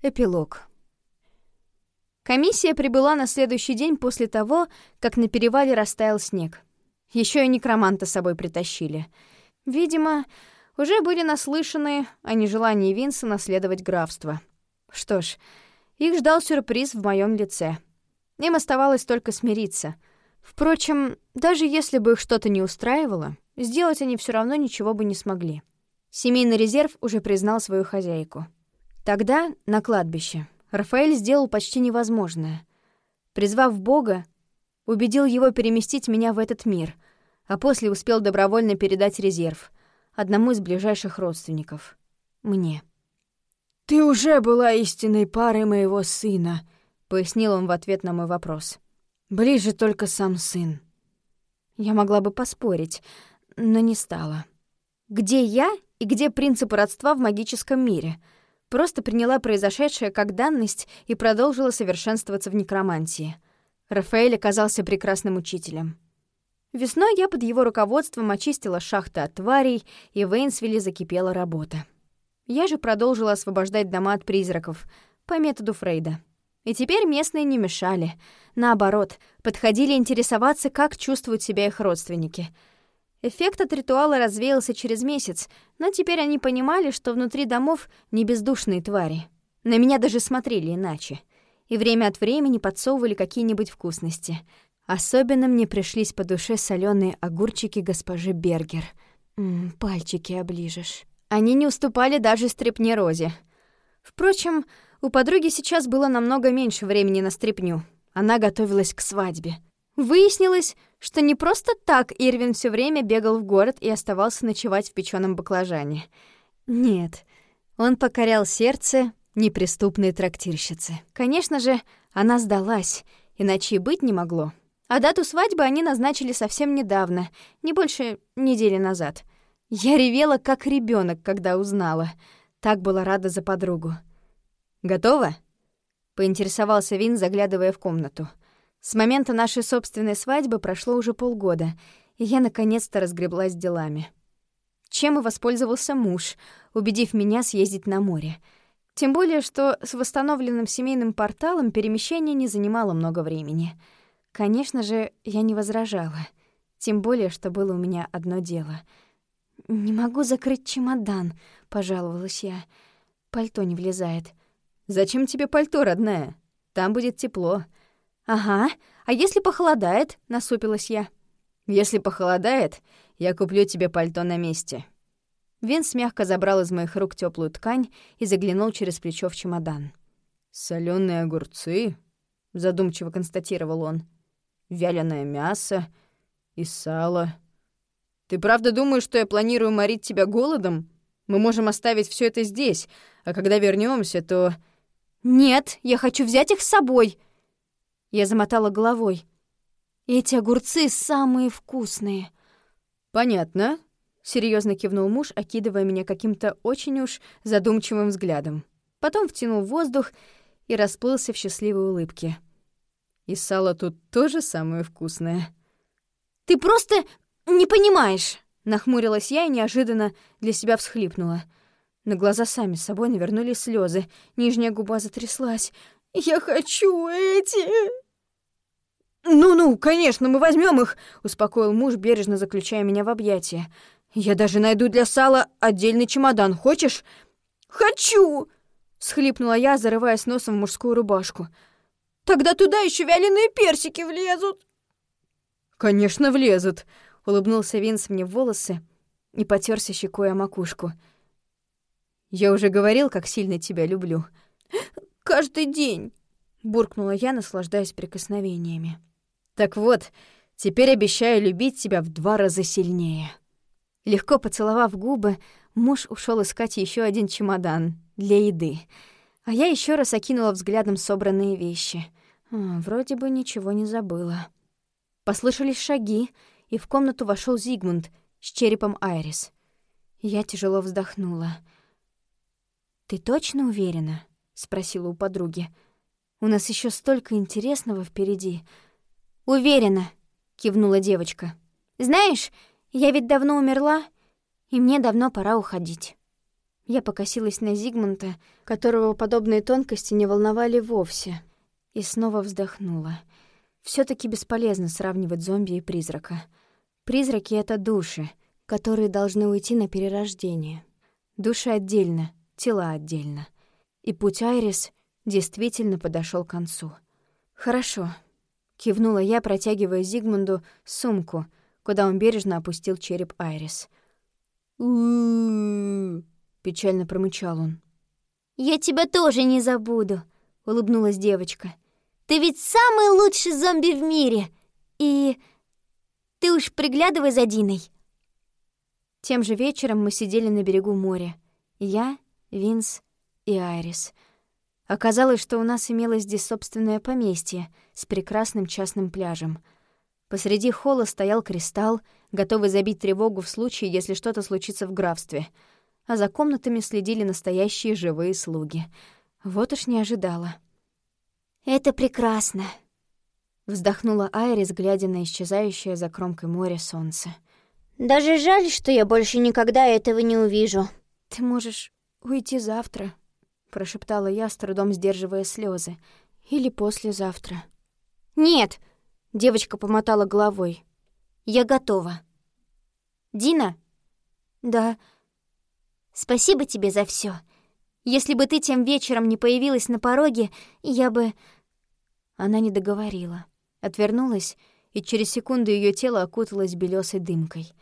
Эпилог. Комиссия прибыла на следующий день после того, как на перевале растаял снег. Еще и некроманта с собой притащили. Видимо, уже были наслышаны о нежелании Винса наследовать графство. Что ж, их ждал сюрприз в моем лице. Им оставалось только смириться. Впрочем, даже если бы их что-то не устраивало, сделать они все равно ничего бы не смогли. Семейный резерв уже признал свою хозяйку — Тогда, на кладбище, Рафаэль сделал почти невозможное. Призвав Бога, убедил его переместить меня в этот мир, а после успел добровольно передать резерв одному из ближайших родственников — мне. «Ты уже была истинной парой моего сына», — пояснил он в ответ на мой вопрос. «Ближе только сам сын». Я могла бы поспорить, но не стала. Где я и где принципы родства в магическом мире — Просто приняла произошедшее как данность и продолжила совершенствоваться в некромантии. Рафаэль оказался прекрасным учителем. Весной я под его руководством очистила шахты от тварей, и в Эйнсвилле закипела работа. Я же продолжила освобождать дома от призраков по методу Фрейда. И теперь местные не мешали. Наоборот, подходили интересоваться, как чувствуют себя их родственники — Эффект от ритуала развеялся через месяц, но теперь они понимали, что внутри домов не бездушные твари. На меня даже смотрели иначе. И время от времени подсовывали какие-нибудь вкусности. Особенно мне пришлись по душе соленые огурчики госпожи Бергер. М -м, пальчики оближешь. Они не уступали даже стрепне Розе. Впрочем, у подруги сейчас было намного меньше времени на стрепню. Она готовилась к свадьбе. Выяснилось, что не просто так Ирвин все время бегал в город и оставался ночевать в печеном баклажане. Нет, он покорял сердце неприступной трактирщицы. Конечно же, она сдалась, иначе и быть не могло. А дату свадьбы они назначили совсем недавно, не больше недели назад. Я ревела, как ребенок, когда узнала. Так была рада за подругу. «Готова?» — поинтересовался Вин, заглядывая в комнату. С момента нашей собственной свадьбы прошло уже полгода, и я наконец-то разгреблась делами. Чем и воспользовался муж, убедив меня съездить на море. Тем более, что с восстановленным семейным порталом перемещение не занимало много времени. Конечно же, я не возражала. Тем более, что было у меня одно дело. «Не могу закрыть чемодан», — пожаловалась я. Пальто не влезает. «Зачем тебе пальто, родная? Там будет тепло», «Ага. А если похолодает?» — насупилась я. «Если похолодает, я куплю тебе пальто на месте». Винс мягко забрал из моих рук теплую ткань и заглянул через плечо в чемодан. Соленые огурцы?» — задумчиво констатировал он. «Вяленое мясо и сало. Ты правда думаешь, что я планирую морить тебя голодом? Мы можем оставить все это здесь, а когда вернемся, то...» «Нет, я хочу взять их с собой!» Я замотала головой. Эти огурцы самые вкусные. Понятно, серьезно кивнул муж, окидывая меня каким-то очень уж задумчивым взглядом. Потом втянул воздух и расплылся в счастливой улыбке. И сало тут тоже самое вкусное. Ты просто не понимаешь, нахмурилась я и неожиданно для себя всхлипнула. На глаза сами собой навернулись слезы, нижняя губа затряслась. «Я хочу эти!» «Ну-ну, конечно, мы возьмем их!» — успокоил муж, бережно заключая меня в объятия. «Я даже найду для сала отдельный чемодан. Хочешь?» «Хочу!» — схлипнула я, зарываясь носом в мужскую рубашку. «Тогда туда еще вяленые персики влезут!» «Конечно, влезут!» — улыбнулся Винс мне в волосы и потерся щекой о макушку. «Я уже говорил, как сильно тебя люблю». «Каждый день!» — буркнула я, наслаждаясь прикосновениями. Так вот, теперь обещаю любить тебя в два раза сильнее». Легко поцеловав губы, муж ушел искать еще один чемодан для еды. А я еще раз окинула взглядом собранные вещи. А, вроде бы ничего не забыла. Послышались шаги, и в комнату вошел Зигмунд с черепом Айрис. Я тяжело вздохнула. «Ты точно уверена?» — спросила у подруги. «У нас еще столько интересного впереди. «Уверена», — кивнула девочка. «Знаешь, я ведь давно умерла, и мне давно пора уходить». Я покосилась на Зигмунта, которого подобные тонкости не волновали вовсе, и снова вздохнула. все таки бесполезно сравнивать зомби и призрака. Призраки — это души, которые должны уйти на перерождение. Души отдельно, тела отдельно. И путь Айрис действительно подошел к концу. «Хорошо», — кивнула я, протягивая Зигмунду сумку, куда он бережно опустил череп Айрис. у печально промычал он. «Я тебя тоже не забуду», — улыбнулась девочка. «Ты ведь самый лучший зомби в мире! И ты уж приглядывай за Диной». Тем же вечером мы сидели на берегу моря. Я, Винс и Айрис. Оказалось, что у нас имелось здесь собственное поместье с прекрасным частным пляжем. Посреди холла стоял кристалл, готовый забить тревогу в случае, если что-то случится в графстве — а за комнатами следили настоящие живые слуги. Вот уж не ожидала. «Это прекрасно», — вздохнула Айрис, глядя на исчезающее за кромкой моря солнце. «Даже жаль, что я больше никогда этого не увижу». «Ты можешь уйти завтра», — прошептала я, с трудом сдерживая слезы. «Или послезавтра». «Нет», — девочка помотала головой. «Я готова». «Дина?» «Да», Спасибо тебе за все. Если бы ты тем вечером не появилась на пороге, я бы...» Она не договорила. Отвернулась, и через секунду ее тело окуталось белесой дымкой.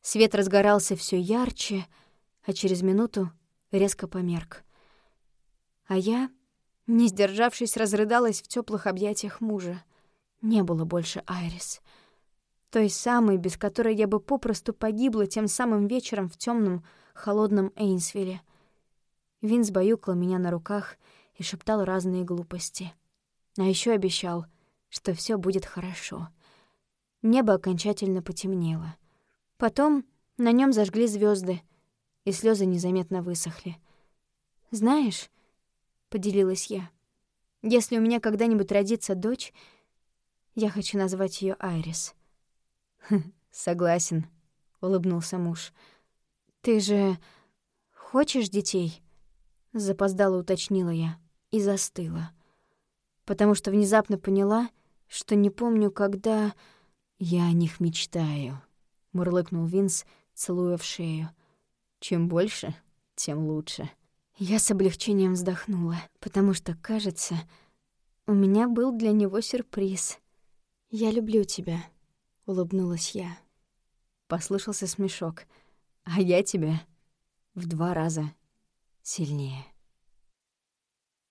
Свет разгорался все ярче, а через минуту резко померк. А я, не сдержавшись, разрыдалась в теплых объятиях мужа. Не было больше Айрис. Той самой, без которой я бы попросту погибла тем самым вечером в темном холодном Эйнсвилле. Винс баюкал меня на руках и шептал разные глупости. А еще обещал, что все будет хорошо. Небо окончательно потемнело. Потом на нем зажгли звезды, и слезы незаметно высохли. «Знаешь», — поделилась я, — «если у меня когда-нибудь родится дочь, я хочу назвать ее Айрис». «Согласен», — улыбнулся муж. «Ты же хочешь детей?» Запоздало уточнила я и застыла. Потому что внезапно поняла, что не помню, когда... «Я о них мечтаю», — мурлыкнул Винс, целуя в шею. «Чем больше, тем лучше». Я с облегчением вздохнула, потому что, кажется, у меня был для него сюрприз. «Я люблю тебя», — улыбнулась я. Послышался смешок — а я тебя в два раза сильнее.